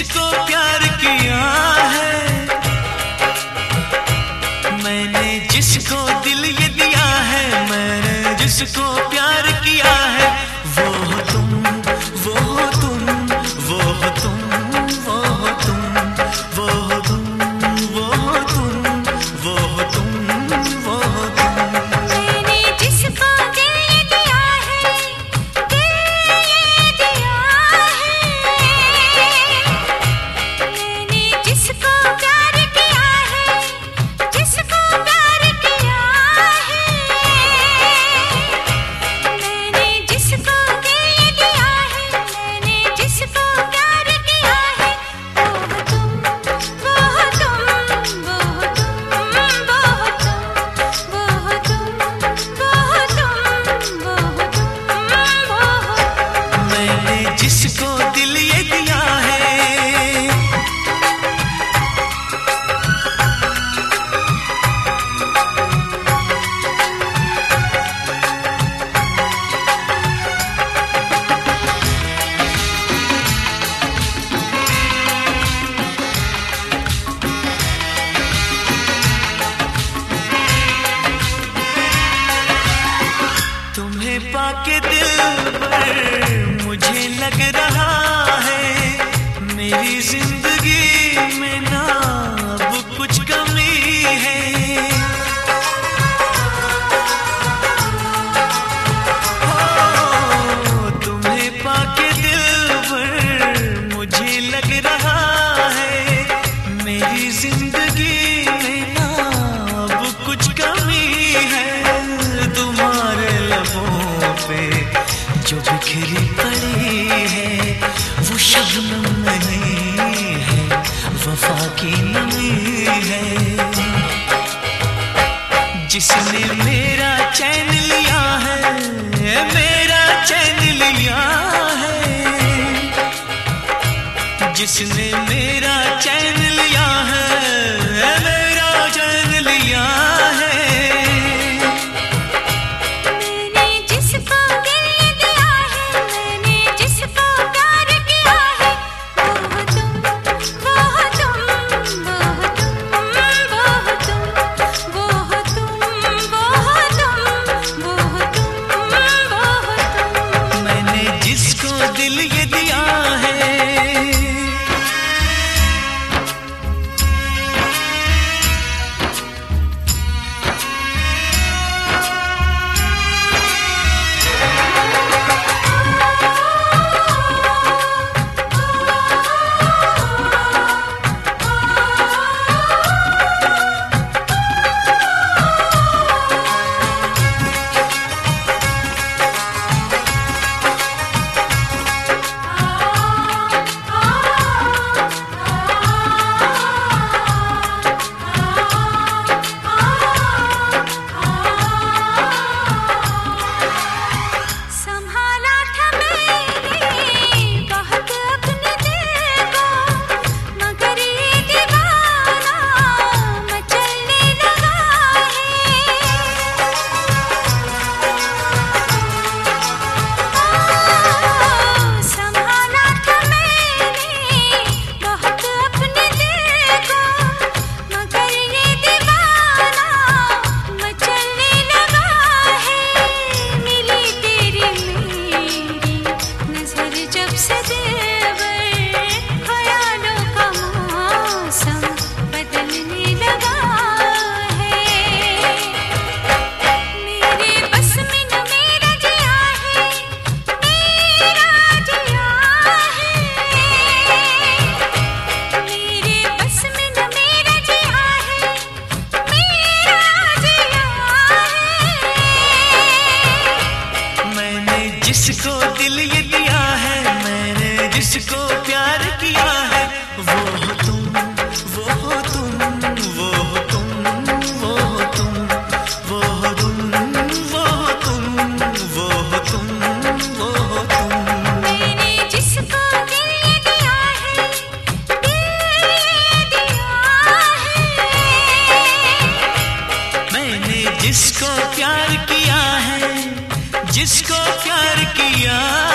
It's all. जिसने मेरा चैन लिया है मेरा चैन लिया है। जिसने मेरा किसको प्यार किया।